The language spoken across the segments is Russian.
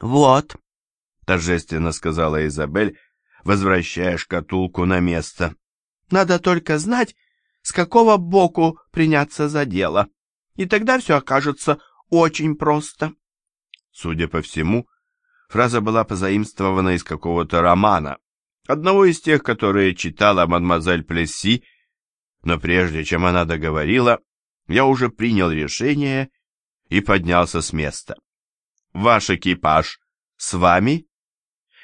«Вот», — торжественно сказала Изабель, возвращая шкатулку на место. «Надо только знать, с какого боку приняться за дело, и тогда все окажется очень просто». Судя по всему, фраза была позаимствована из какого-то романа, одного из тех, которые читала мадемуазель Плесси, но прежде чем она договорила, я уже принял решение и поднялся с места. «Ваш экипаж с вами?»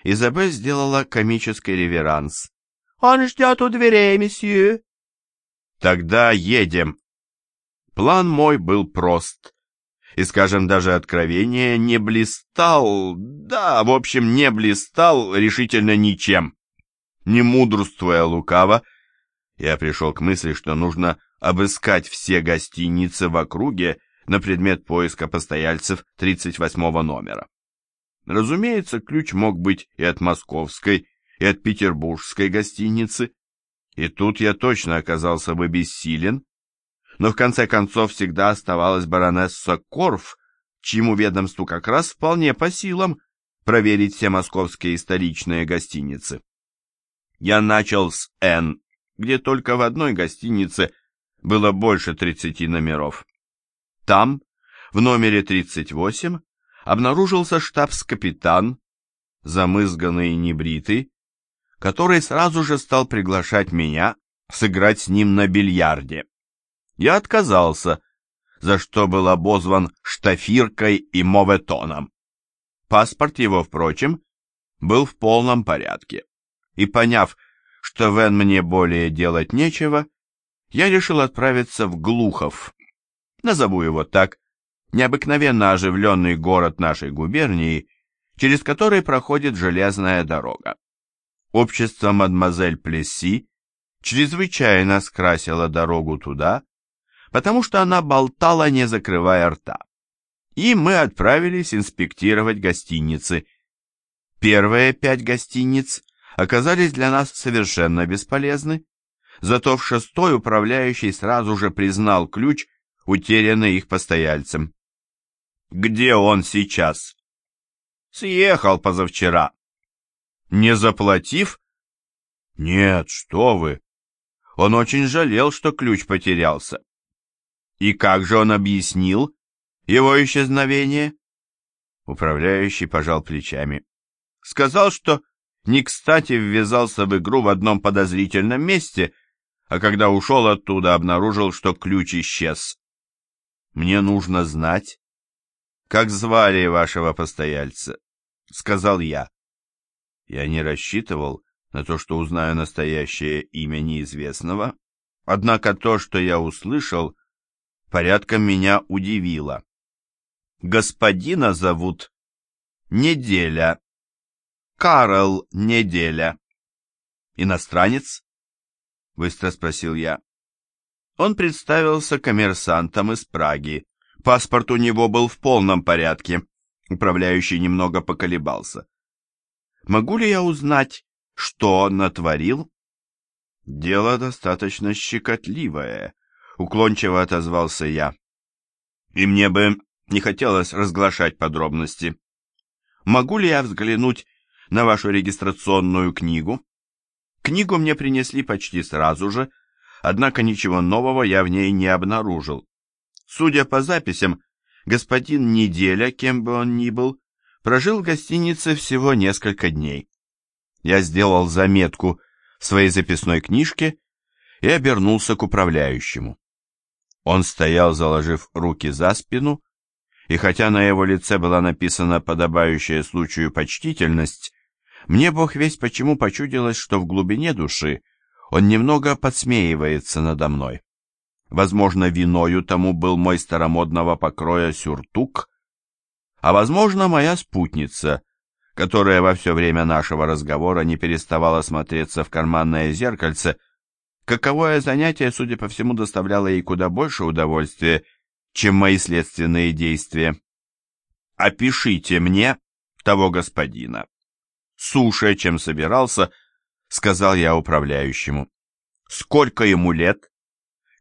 Изабель сделала комический реверанс. «Он ждет у дверей, месье». «Тогда едем». План мой был прост. И, скажем, даже откровение не блистал, да, в общем, не блистал решительно ничем. Не мудрствуя лукаво, я пришел к мысли, что нужно обыскать все гостиницы в округе на предмет поиска постояльцев 38 номера. Разумеется, ключ мог быть и от московской, и от петербургской гостиницы, и тут я точно оказался бы бессилен, но в конце концов всегда оставалась баронесса Корф, чьему ведомству как раз вполне по силам проверить все московские столичные гостиницы. Я начал с «Н», где только в одной гостинице было больше 30 номеров. Там, в номере 38, обнаружился штабс-капитан, замызганный и небритый, который сразу же стал приглашать меня сыграть с ним на бильярде. Я отказался, за что был обозван штафиркой и моветоном. Паспорт его, впрочем, был в полном порядке, и, поняв, что в Н мне более делать нечего, я решил отправиться в Глухов, назову его так, необыкновенно оживленный город нашей губернии, через который проходит железная дорога. Общество мадемуазель Плесси чрезвычайно скрасило дорогу туда, потому что она болтала, не закрывая рта. И мы отправились инспектировать гостиницы. Первые пять гостиниц оказались для нас совершенно бесполезны, зато в шестой управляющий сразу же признал ключ, утерянный их постояльцем. Где он сейчас? Съехал позавчера. Не заплатив? Нет, что вы. Он очень жалел, что ключ потерялся. И как же он объяснил его исчезновение? Управляющий пожал плечами. Сказал, что не кстати ввязался в игру в одном подозрительном месте, а когда ушел оттуда, обнаружил, что ключ исчез. Мне нужно знать, как звали вашего постояльца? Сказал я. Я не рассчитывал на то, что узнаю настоящее имя неизвестного, однако то, что я услышал, порядком меня удивило. Господина зовут Неделя. Карл Неделя. Иностранец? Быстро спросил я. Он представился коммерсантом из Праги. Паспорт у него был в полном порядке. Управляющий немного поколебался. Могу ли я узнать, что он натворил? Дело достаточно щекотливое, уклончиво отозвался я. И мне бы не хотелось разглашать подробности. Могу ли я взглянуть на вашу регистрационную книгу? Книгу мне принесли почти сразу же, однако ничего нового я в ней не обнаружил. Судя по записям, господин Неделя, кем бы он ни был, прожил в гостинице всего несколько дней. Я сделал заметку в своей записной книжке и обернулся к управляющему. Он стоял, заложив руки за спину, и хотя на его лице была написана подобающая случаю почтительность, мне бог весть почему почудилось, что в глубине души он немного подсмеивается надо мной. Возможно, виною тому был мой старомодного покроя сюртук, а возможно, моя спутница, которая во все время нашего разговора не переставала смотреться в карманное зеркальце, каковое занятие, судя по всему, доставляло ей куда больше удовольствия, чем мои следственные действия. «Опишите мне того господина». Суше, чем собирался, сказал я управляющему. «Сколько ему лет?»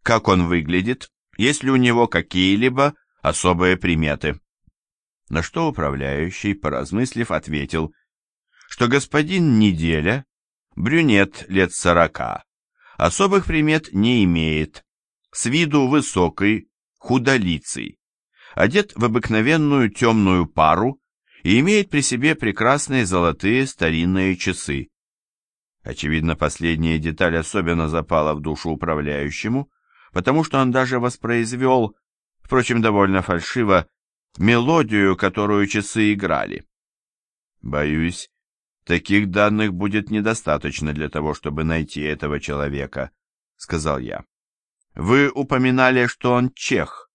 как он выглядит, есть ли у него какие-либо особые приметы. На что управляющий, поразмыслив, ответил, что господин Неделя, брюнет лет сорока, особых примет не имеет, с виду высокий, худолицый, одет в обыкновенную темную пару и имеет при себе прекрасные золотые старинные часы. Очевидно, последняя деталь особенно запала в душу управляющему, потому что он даже воспроизвел, впрочем, довольно фальшиво, мелодию, которую часы играли. Боюсь, таких данных будет недостаточно для того, чтобы найти этого человека, сказал я. Вы упоминали, что он чех.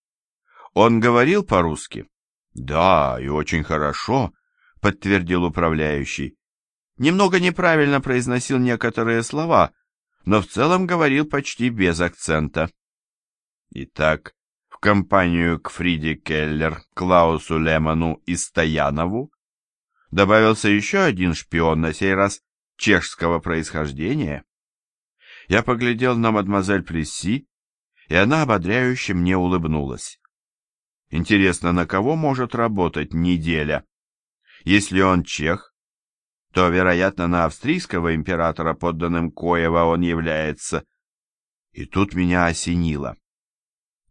Он говорил по-русски? Да, и очень хорошо, подтвердил управляющий. Немного неправильно произносил некоторые слова, но в целом говорил почти без акцента. Итак, в компанию к Фриде Келлер, Клаусу Лемону и Стоянову добавился еще один шпион, на сей раз чешского происхождения. Я поглядел на мадемуазель Плесси, и она ободряюще мне улыбнулась. Интересно, на кого может работать неделя? Если он чех, то, вероятно, на австрийского императора, подданным Коева, он является. И тут меня осенило.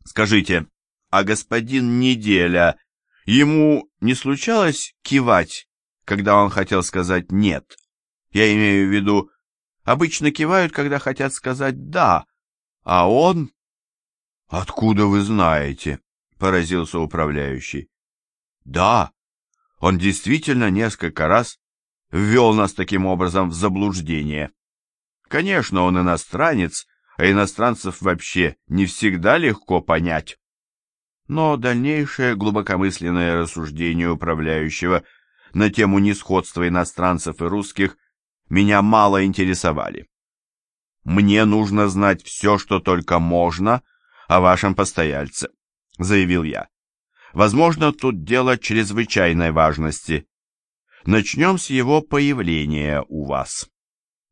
Скажите, а господин Неделя, ему не случалось кивать, когда он хотел сказать «нет»? Я имею в виду, обычно кивают, когда хотят сказать «да», а он... «Откуда вы знаете?» — поразился управляющий. «Да, он действительно несколько раз ввел нас таким образом в заблуждение. Конечно, он иностранец, а иностранцев вообще не всегда легко понять. Но дальнейшее глубокомысленное рассуждение управляющего на тему несходства иностранцев и русских меня мало интересовали. «Мне нужно знать все, что только можно о вашем постояльце», — заявил я. «Возможно, тут дело чрезвычайной важности. Начнем с его появления у вас.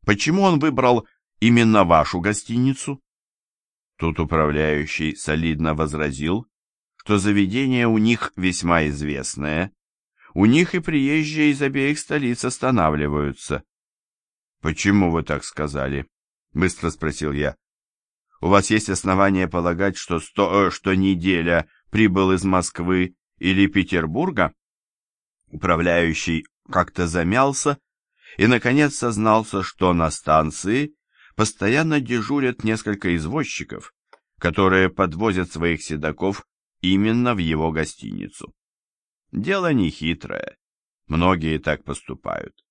Почему он выбрал именно вашу гостиницу? Тут управляющий солидно возразил, что заведение у них весьма известное. У них и приезжие из обеих столиц останавливаются. Почему вы так сказали? Быстро спросил я. У вас есть основания полагать, что, сто, э, что неделя прибыл из Москвы или Петербурга? Управляющий как-то замялся и, наконец, сознался, что на станции постоянно дежурят несколько извозчиков, которые подвозят своих седаков именно в его гостиницу. Дело не хитрое, многие так поступают.